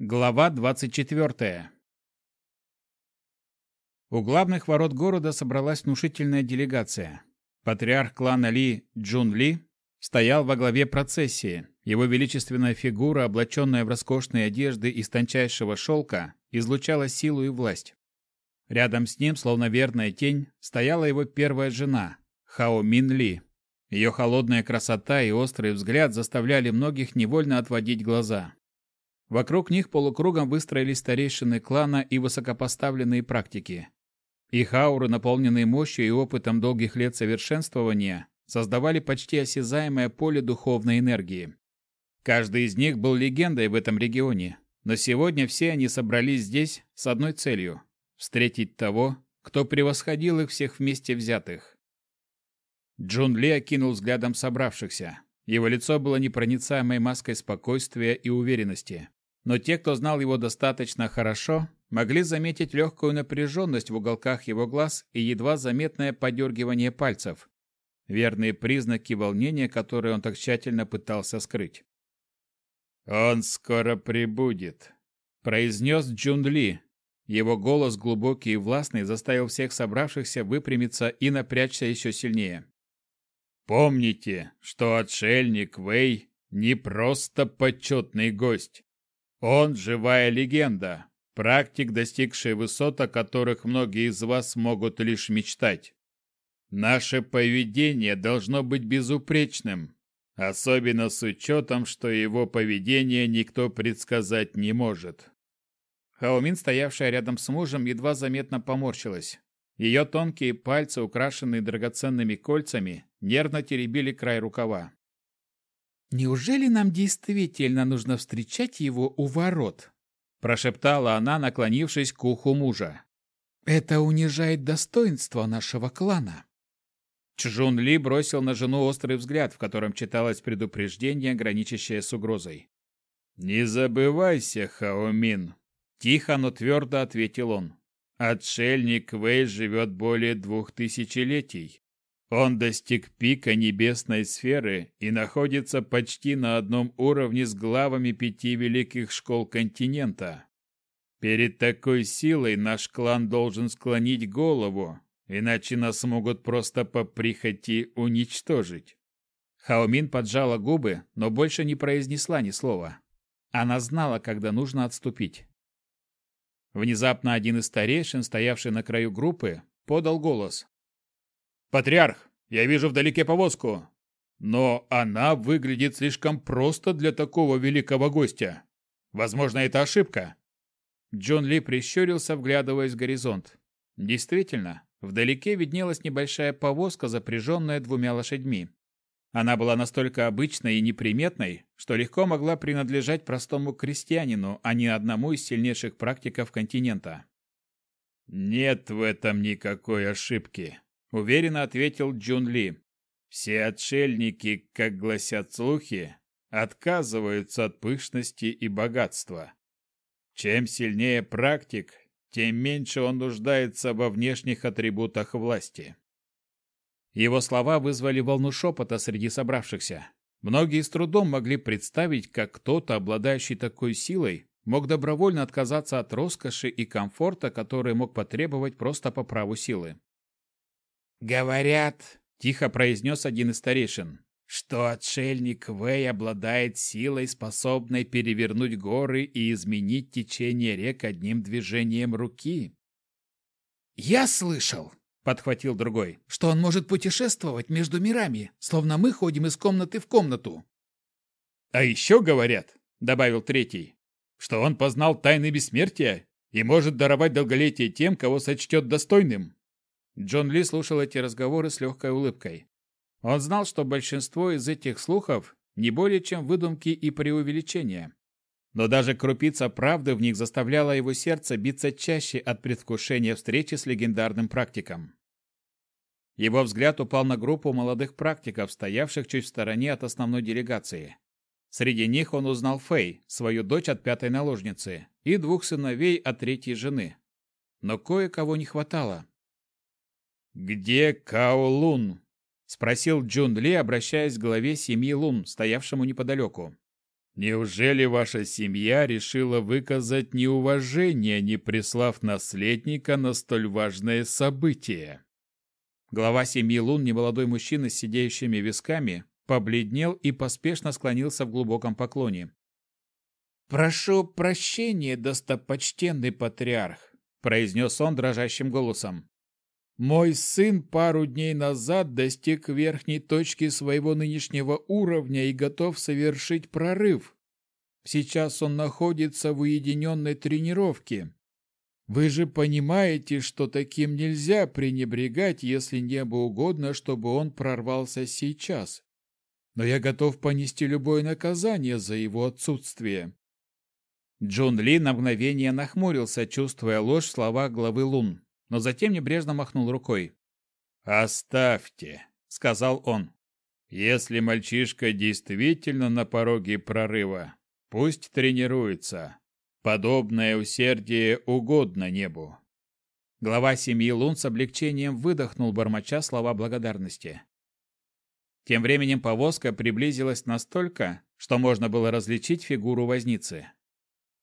Глава 24. У главных ворот города собралась внушительная делегация. Патриарх клана Ли Джун Ли стоял во главе процессии. Его величественная фигура, облаченная в роскошные одежды из тончайшего шелка, излучала силу и власть. Рядом с ним, словно верная тень, стояла его первая жена, Хао Мин Ли. Ее холодная красота и острый взгляд заставляли многих невольно отводить глаза. Вокруг них полукругом выстроились старейшины клана и высокопоставленные практики. Их ауры, наполненные мощью и опытом долгих лет совершенствования, создавали почти осязаемое поле духовной энергии. Каждый из них был легендой в этом регионе, но сегодня все они собрались здесь с одной целью – встретить того, кто превосходил их всех вместе взятых. Джун Ли окинул взглядом собравшихся. Его лицо было непроницаемой маской спокойствия и уверенности но те, кто знал его достаточно хорошо, могли заметить легкую напряженность в уголках его глаз и едва заметное подергивание пальцев. Верные признаки волнения, которые он так тщательно пытался скрыть. «Он скоро прибудет», — произнес Джун Ли. Его голос, глубокий и властный, заставил всех собравшихся выпрямиться и напрячься еще сильнее. «Помните, что отшельник Вэй не просто почетный гость. Он живая легенда, практик, достигший высот, о которых многие из вас могут лишь мечтать. Наше поведение должно быть безупречным, особенно с учетом, что его поведение никто предсказать не может. Хаомин, стоявшая рядом с мужем, едва заметно поморщилась. Ее тонкие пальцы, украшенные драгоценными кольцами, нервно теребили край рукава. «Неужели нам действительно нужно встречать его у ворот?» – прошептала она, наклонившись к уху мужа. «Это унижает достоинство нашего клана». Чжун Ли бросил на жену острый взгляд, в котором читалось предупреждение, граничащее с угрозой. «Не забывайся, Хаомин!» – тихо, но твердо ответил он. «Отшельник Вэй живет более двух тысячелетий. Он достиг пика небесной сферы и находится почти на одном уровне с главами пяти великих школ континента. Перед такой силой наш клан должен склонить голову, иначе нас могут просто по прихоти уничтожить. Хаомин поджала губы, но больше не произнесла ни слова. Она знала, когда нужно отступить. Внезапно один из старейшин, стоявший на краю группы, подал голос. «Патриарх, я вижу вдалеке повозку, но она выглядит слишком просто для такого великого гостя. Возможно, это ошибка». Джон Ли прищурился, вглядываясь в горизонт. Действительно, вдалеке виднелась небольшая повозка, запряженная двумя лошадьми. Она была настолько обычной и неприметной, что легко могла принадлежать простому крестьянину, а не одному из сильнейших практиков континента. «Нет в этом никакой ошибки», уверенно ответил Джун Ли. Все отшельники, как гласят слухи, отказываются от пышности и богатства. Чем сильнее практик, тем меньше он нуждается во внешних атрибутах власти. Его слова вызвали волну шепота среди собравшихся. Многие с трудом могли представить, как кто-то, обладающий такой силой, мог добровольно отказаться от роскоши и комфорта, которые мог потребовать просто по праву силы. «Говорят», — тихо произнес один из старейшин, «что отшельник Вэй обладает силой, способной перевернуть горы и изменить течение рек одним движением руки». «Я слышал», — подхватил другой, «что он может путешествовать между мирами, словно мы ходим из комнаты в комнату». «А еще говорят», — добавил третий, «что он познал тайны бессмертия и может даровать долголетие тем, кого сочтет достойным». Джон Ли слушал эти разговоры с легкой улыбкой. Он знал, что большинство из этих слухов не более чем выдумки и преувеличения. Но даже крупица правды в них заставляла его сердце биться чаще от предвкушения встречи с легендарным практиком. Его взгляд упал на группу молодых практиков, стоявших чуть в стороне от основной делегации. Среди них он узнал Фэй, свою дочь от пятой наложницы, и двух сыновей от третьей жены. Но кое-кого не хватало. «Где Као Лун?» — спросил Джун Ли, обращаясь к главе семьи Лун, стоявшему неподалеку. Неужели ваша семья решила выказать неуважение, не прислав наследника на столь важное событие? Глава семьи Лун, немолодой мужчина с сидеющими висками, побледнел и поспешно склонился в глубоком поклоне. «Прошу прощения, достопочтенный патриарх», — произнес он дрожащим голосом. «Мой сын пару дней назад достиг верхней точки своего нынешнего уровня и готов совершить прорыв. Сейчас он находится в уединенной тренировке. Вы же понимаете, что таким нельзя пренебрегать, если небо угодно, чтобы он прорвался сейчас. Но я готов понести любое наказание за его отсутствие. Джун Ли на мгновение нахмурился, чувствуя ложь в словах главы Лун, но затем небрежно махнул рукой. «Оставьте», — сказал он. «Если мальчишка действительно на пороге прорыва, пусть тренируется. Подобное усердие угодно небу». Глава семьи Лун с облегчением выдохнул, бормоча слова благодарности. Тем временем повозка приблизилась настолько, что можно было различить фигуру возницы.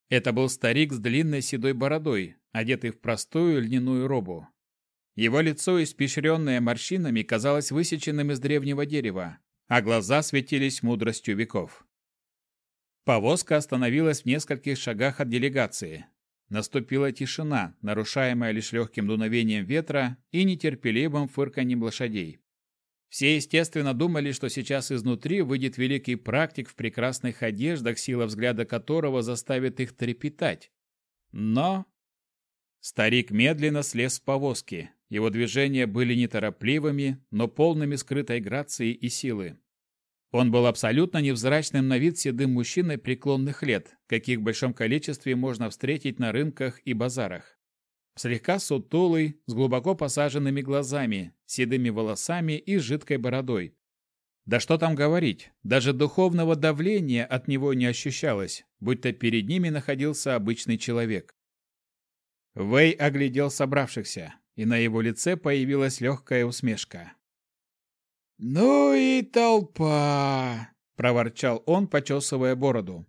Это был старик с длинной седой бородой, одетый в простую льняную робу. Его лицо, испещренное морщинами, казалось высеченным из древнего дерева, а глаза светились мудростью веков. Повозка остановилась в нескольких шагах от делегации. Наступила тишина, нарушаемая лишь легким дуновением ветра и нетерпеливым фырканьем лошадей. Все, естественно, думали, что сейчас изнутри выйдет великий практик в прекрасных одеждах, сила взгляда которого заставит их трепетать. Но... Старик медленно слез с повозки. Его движения были неторопливыми, но полными скрытой грации и силы. Он был абсолютно невзрачным на вид седым мужчиной преклонных лет, каких в большом количестве можно встретить на рынках и базарах слегка сутулый, с глубоко посаженными глазами, седыми волосами и жидкой бородой. Да что там говорить, даже духовного давления от него не ощущалось, будто перед ними находился обычный человек. Вэй оглядел собравшихся, и на его лице появилась легкая усмешка. «Ну и толпа!» — проворчал он, почесывая бороду.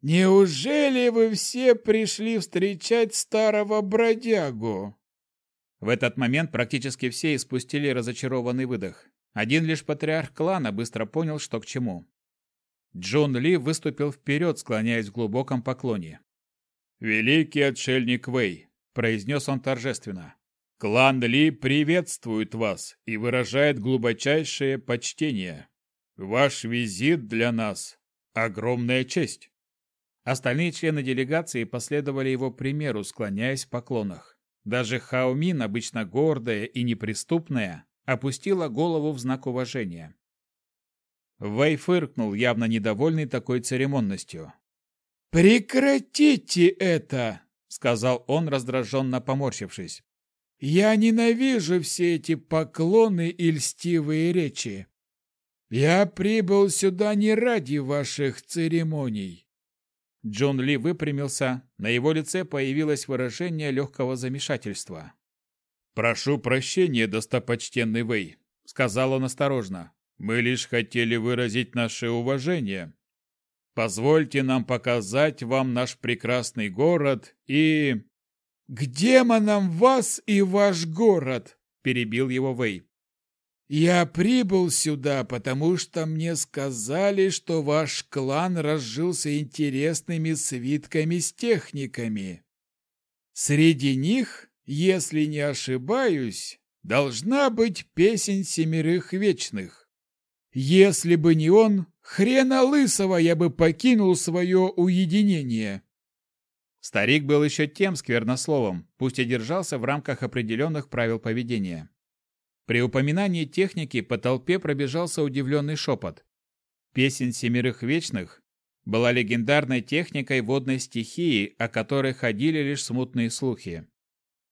«Неужели вы все пришли встречать старого бродягу?» В этот момент практически все испустили разочарованный выдох. Один лишь патриарх клана быстро понял, что к чему. Джон Ли выступил вперед, склоняясь в глубоком поклоне. «Великий отшельник Вэй», — произнес он торжественно, — «клан Ли приветствует вас и выражает глубочайшее почтение. Ваш визит для нас — огромная честь». Остальные члены делегации последовали его примеру, склоняясь в поклонах. Даже Хаомин, обычно гордая и неприступная, опустила голову в знак уважения. Вэй фыркнул, явно недовольный такой церемонностью. «Прекратите это!» — сказал он, раздраженно поморщившись. «Я ненавижу все эти поклоны и льстивые речи. Я прибыл сюда не ради ваших церемоний. Джон Ли выпрямился, на его лице появилось выражение легкого замешательства. «Прошу прощения, достопочтенный Вэй», — сказал он осторожно. «Мы лишь хотели выразить наше уважение. Позвольте нам показать вам наш прекрасный город и...» «К демонам вас и ваш город!» — перебил его Вэй. «Я прибыл сюда, потому что мне сказали, что ваш клан разжился интересными свитками с техниками. Среди них, если не ошибаюсь, должна быть песень семерых вечных. Если бы не он, хрена лысого я бы покинул свое уединение». Старик был еще тем сквернословом, пусть и держался в рамках определенных правил поведения. При упоминании техники по толпе пробежался удивленный шепот. Песень Семерых Вечных была легендарной техникой водной стихии, о которой ходили лишь смутные слухи.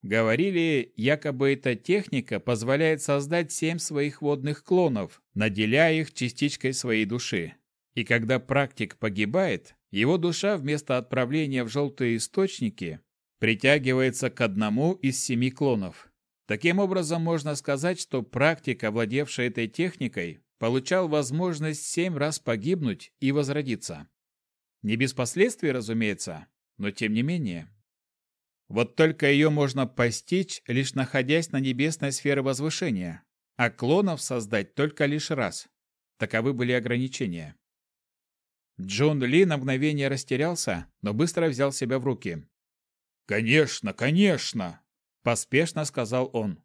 Говорили, якобы эта техника позволяет создать семь своих водных клонов, наделяя их частичкой своей души. И когда практик погибает, его душа вместо отправления в желтые источники притягивается к одному из семи клонов. Таким образом, можно сказать, что практик, овладевший этой техникой, получал возможность семь раз погибнуть и возродиться. Не без последствий, разумеется, но тем не менее. Вот только ее можно постичь, лишь находясь на небесной сфере возвышения, а клонов создать только лишь раз. Таковы были ограничения. Джон Ли на мгновение растерялся, но быстро взял себя в руки. «Конечно, конечно!» – поспешно сказал он.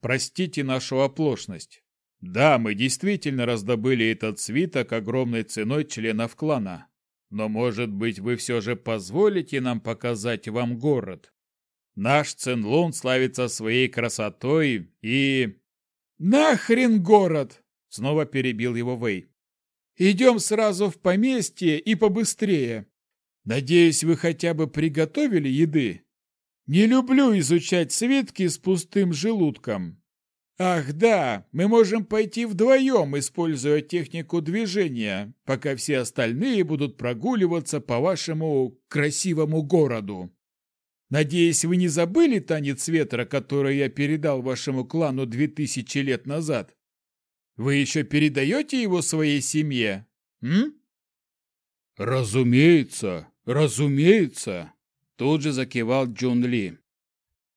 «Простите нашу оплошность. Да, мы действительно раздобыли этот свиток огромной ценой членов клана. Но, может быть, вы все же позволите нам показать вам город? Наш Ценлун славится своей красотой и...» «Нахрен город!» — снова перебил его Вэй. «Идем сразу в поместье и побыстрее. Надеюсь, вы хотя бы приготовили еды? Не люблю изучать свитки с пустым желудком. Ах да, мы можем пойти вдвоем, используя технику движения, пока все остальные будут прогуливаться по вашему красивому городу. Надеюсь, вы не забыли танец ветра, который я передал вашему клану две тысячи лет назад? Вы еще передаете его своей семье? М? Разумеется, разумеется, тут же закивал Джун Ли.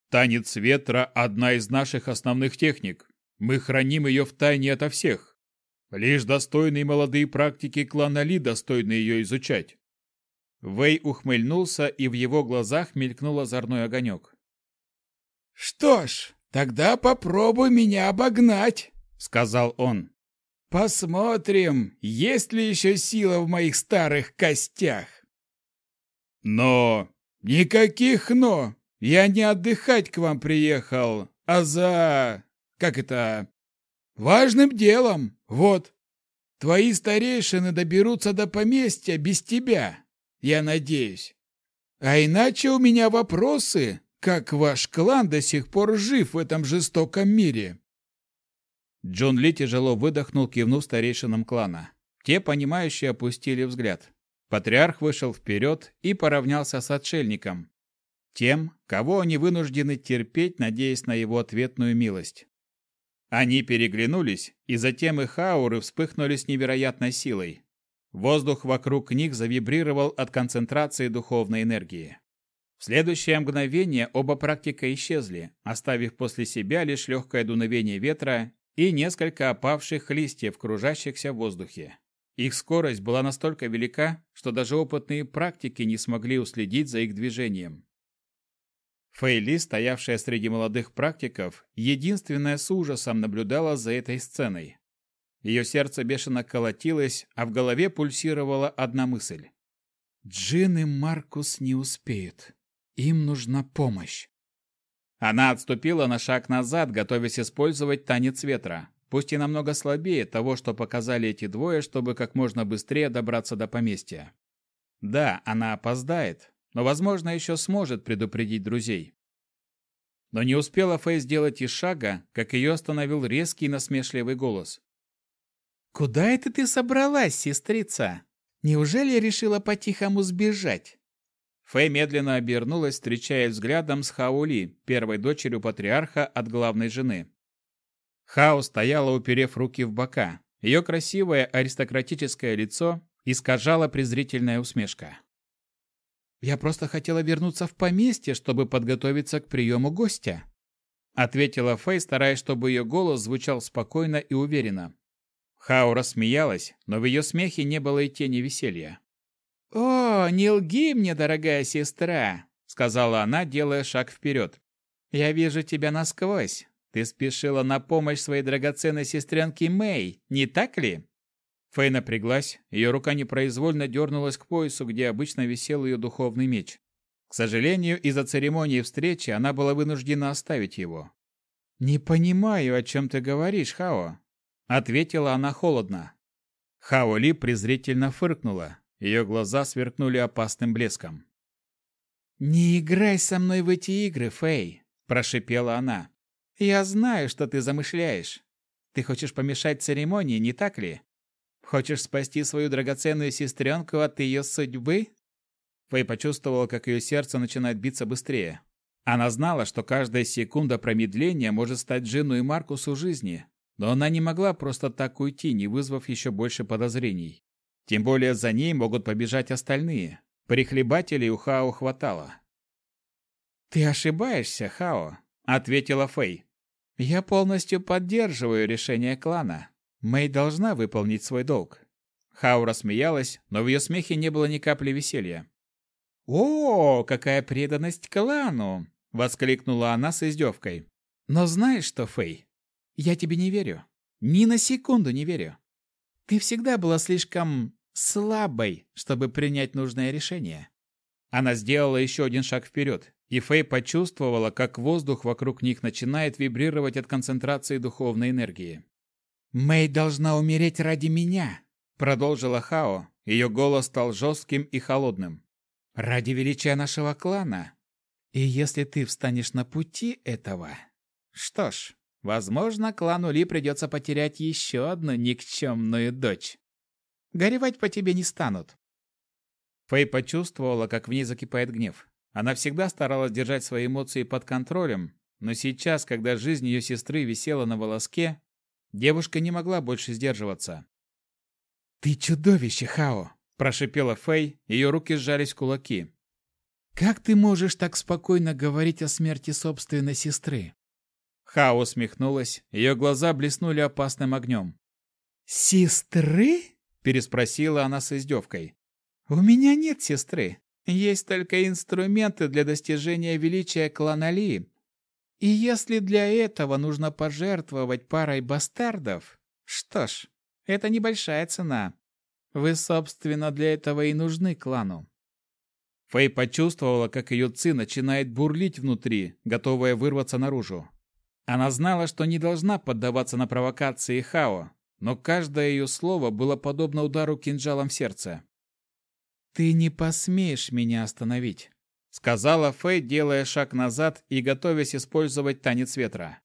Танец ветра – одна из наших основных техник. Мы храним ее в тайне ото всех. Лишь достойные молодые практики клана Ли достойны ее изучать. Вэй ухмыльнулся, и в его глазах мелькнул озорной огонек. «Что ж, тогда попробуй меня обогнать», — сказал он. «Посмотрим, есть ли еще сила в моих старых костях». «Но...» «Никаких «но». Я не отдыхать к вам приехал, а за... как это... важным делом, вот. Твои старейшины доберутся до поместья без тебя, я надеюсь. А иначе у меня вопросы, как ваш клан до сих пор жив в этом жестоком мире. Джон Ли тяжело выдохнул, кивнув старейшинам клана. Те, понимающие, опустили взгляд. Патриарх вышел вперед и поравнялся с отшельником, тем, кого они вынуждены терпеть, надеясь на его ответную милость. Они переглянулись, и затем их ауры вспыхнули с невероятной силой. Воздух вокруг них завибрировал от концентрации духовной энергии. В следующее мгновение оба практика исчезли, оставив после себя лишь легкое дуновение ветра и несколько опавших листьев, кружащихся в воздухе. Их скорость была настолько велика, что даже опытные практики не смогли уследить за их движением. Фейли, стоявшая среди молодых практиков, единственная с ужасом наблюдала за этой сценой. Ее сердце бешено колотилось, а в голове пульсировала одна мысль. «Джин и Маркус не успеют. Им нужна помощь». Она отступила на шаг назад, готовясь использовать танец ветра, пусть и намного слабее того, что показали эти двое, чтобы как можно быстрее добраться до поместья. Да, она опоздает, но, возможно, еще сможет предупредить друзей. Но не успела Фэй сделать и шага, как ее остановил резкий насмешливый голос. «Куда это ты собралась, сестрица? Неужели решила по-тихому сбежать?» Фэй медленно обернулась, встречая взглядом с Хаули, первой дочерью патриарха от главной жены. Хао стояла, уперев руки в бока. Ее красивое аристократическое лицо искажала презрительная усмешка. Я просто хотела вернуться в поместье, чтобы подготовиться к приему гостя», ответила Фэй, стараясь, чтобы ее голос звучал спокойно и уверенно. Хао рассмеялась, но в ее смехе не было и тени веселья. «О, не лги мне, дорогая сестра», — сказала она, делая шаг вперед. «Я вижу тебя насквозь. Ты спешила на помощь своей драгоценной сестренке Мэй, не так ли?» Фэй напряглась, ее рука непроизвольно дернулась к поясу, где обычно висел ее духовный меч. К сожалению, из-за церемонии встречи она была вынуждена оставить его. «Не понимаю, о чем ты говоришь, Хао», — ответила она холодно. Хао Ли презрительно фыркнула. Ее глаза сверкнули опасным блеском. «Не играй со мной в эти игры, Фэй», – прошипела она. «Я знаю, что ты замышляешь. Ты хочешь помешать церемонии, не так ли? Хочешь спасти свою драгоценную сестренку от ее судьбы?» Фэй почувствовала, как ее сердце начинает биться быстрее. Она знала, что каждая секунда промедления может стать Джину и Маркусу жизни, но она не могла просто так уйти, не вызвав еще больше подозрений. Тем более за ней могут побежать остальные. Прихлебателей у Хао хватало. «Ты ошибаешься, Хао», — ответила Фэй. «Я полностью поддерживаю решение клана. Мэй должна выполнить свой долг». Хао рассмеялась, но в ее смехе не было ни капли веселья. «О, какая преданность клану!» — воскликнула она с издевкой. «Но знаешь что, Фэй, я тебе не верю. Ни на секунду не верю. Ты всегда была слишком слабой, чтобы принять нужное решение». Она сделала еще один шаг вперед, и Фэй почувствовала, как воздух вокруг них начинает вибрировать от концентрации духовной энергии. «Мэй должна умереть ради меня», — продолжила Хао. Ее голос стал жестким и холодным. «Ради величия нашего клана. И если ты встанешь на пути этого... Что ж, возможно, клану Ли придется потерять еще одну никчемную дочь. Горевать по тебе не станут». Фэй почувствовала, как в ней закипает гнев. Она всегда старалась держать свои эмоции под контролем, но сейчас, когда жизнь ее сестры висела на волоске, девушка не могла больше сдерживаться. «Ты чудовище, Хао!» – прошипела Фэй, ее руки сжались в кулаки. «Как ты можешь так спокойно говорить о смерти собственной сестры?» Хао усмехнулась, ее глаза блеснули опасным огнем. «Сестры?» – переспросила она с издевкой. «У меня нет сестры. Есть только инструменты для достижения величия клана Ли. И если для этого нужно пожертвовать парой бастардов, что ж, это небольшая цена. Вы, собственно, для этого и нужны клану. Фэй почувствовала, как ее ци начинает бурлить внутри, готовая вырваться наружу. Она знала, что не должна поддаваться на провокации Хао, но каждое ее слово было подобно удару кинжалом в сердце. «Ты не посмеешь меня остановить», — сказала Фэй, делая шаг назад и готовясь использовать танец ветра.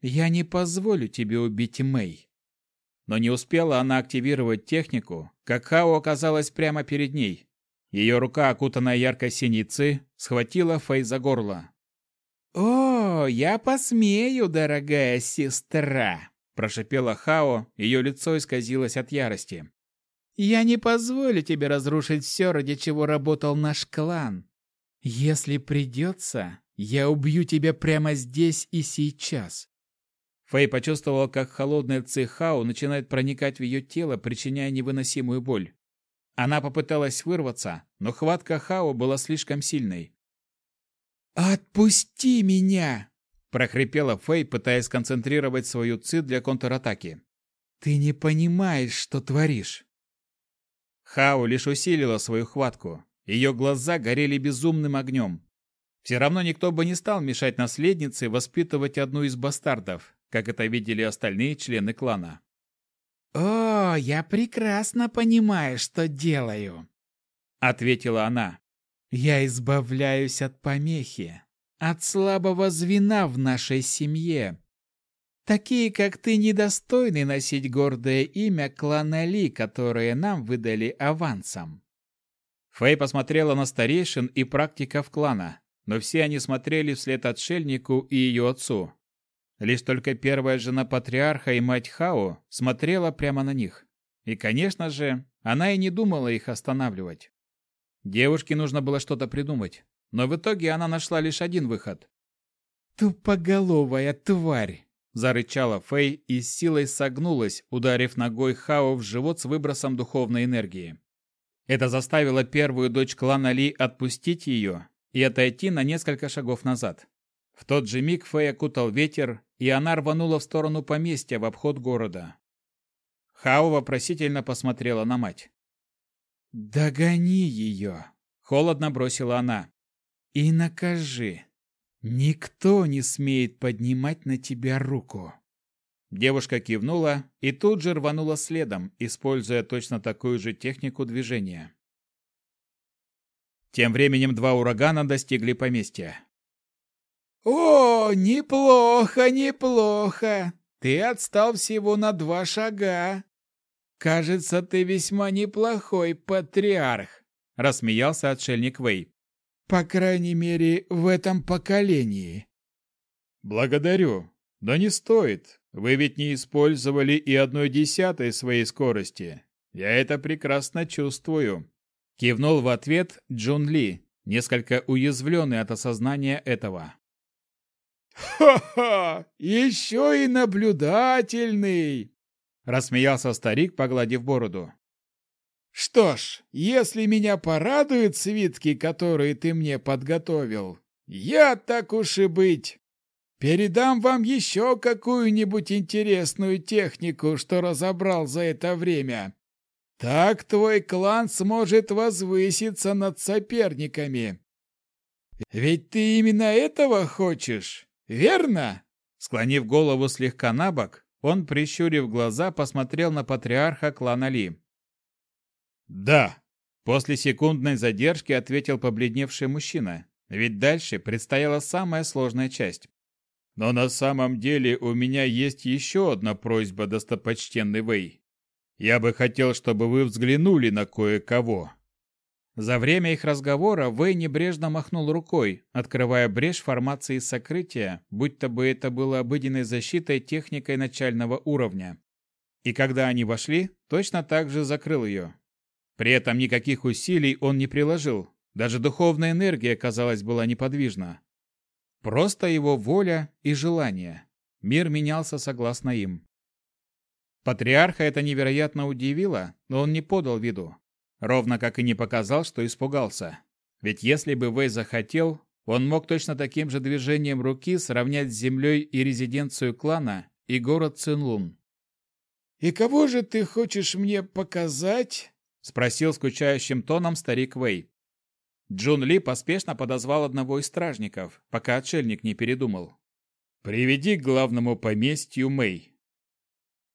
«Я не позволю тебе убить Мэй». Но не успела она активировать технику, как Хао оказалась прямо перед ней. Ее рука, окутанная яркой синицей, схватила Фэй за горло. «О, я посмею, дорогая сестра!» – прошипела Хао, ее лицо исказилось от ярости. Я не позволю тебе разрушить все, ради чего работал наш клан. Если придется, я убью тебя прямо здесь и сейчас. Фэй почувствовала, как холодная цихао начинает проникать в ее тело, причиняя невыносимую боль. Она попыталась вырваться, но хватка Хао была слишком сильной. «Отпусти меня!» – прохрипела Фэй, пытаясь сконцентрировать свою ци для контратаки. «Ты не понимаешь, что творишь!» Хао лишь усилила свою хватку. Ее глаза горели безумным огнем. Все равно никто бы не стал мешать наследнице воспитывать одну из бастардов, как это видели остальные члены клана. «О, я прекрасно понимаю, что делаю», — ответила она. «Я избавляюсь от помехи, от слабого звена в нашей семье, Такие, как ты, недостойны носить гордое имя клана Ли, которое нам выдали авансом. Фэй посмотрела на старейшин и практиков клана, но все они смотрели вслед отшельнику и ее отцу. Лишь только первая жена патриарха и мать Хао смотрела прямо на них. И, конечно же, она и не думала их останавливать. Девушке нужно было что-то придумать, но в итоге она нашла лишь один выход. «Тупоголовая тварь!» Зарычала Фэй и с силой согнулась, ударив ногой Хао в живот с выбросом духовной энергии. Это заставило первую дочь клана Ли отпустить ее и отойти на несколько шагов назад. В тот же миг Фэй окутал ветер, и она рванула в сторону поместья в обход города. Хао вопросительно посмотрела на мать. «Догони ее!» — холодно бросила она. «И накажи. «Никто не смеет поднимать на тебя руку!» Девушка кивнула и тут же рванула следом, используя точно такую же технику движения. Тем временем два урагана достигли поместья. «О, неплохо, неплохо! Ты отстал всего на два шага. Кажется, ты весьма неплохой патриарх», — рассмеялся отшельник Вэй. По крайней мере, в этом поколении. Благодарю. Да не стоит. Вы ведь не использовали и одной десятой своей скорости. Я это прекрасно чувствую. Кивнул в ответ Джун Ли, несколько уязвленный от осознания этого. «Ха-ха! Еще и наблюдательный!» Рассмеялся старик, погладив бороду. «Что ж, если меня порадуют свитки, которые ты мне подготовил, я, так уж и быть, передам вам еще какую-нибудь интересную технику, что разобрал за это время. Так твой клан сможет возвыситься над соперниками. Ведь ты именно этого хочешь, верно?» Склонив голову слегка на бок, он, прищурив глаза, посмотрел на патриарха клана Ли. «Да», — после секундной задержки ответил побледневший мужчина, ведь дальше предстояла самая сложная часть. «Но на самом деле у меня есть еще одна просьба, достопочтенный Вэй. Я бы хотел, чтобы вы взглянули на кое-кого». За время их разговора Вэй небрежно махнул рукой, открывая брешь формации сокрытия, будто бы это было обыденной защитой техникой начального уровня. И когда они вошли, точно так же закрыл ее. При этом никаких усилий он не приложил, даже духовная энергия, казалось, была неподвижна. Просто его воля и желание. Мир менялся согласно им. Патриарха это невероятно удивило, но он не подал виду. Ровно как и не показал, что испугался. Ведь если бы Вэй захотел, он мог точно таким же движением руки сравнять с землей и резиденцию клана, и город Цинлун. «И кого же ты хочешь мне показать?» — спросил скучающим тоном старик Вэй. Джун Ли поспешно подозвал одного из стражников, пока отшельник не передумал. «Приведи к главному поместью Мэй.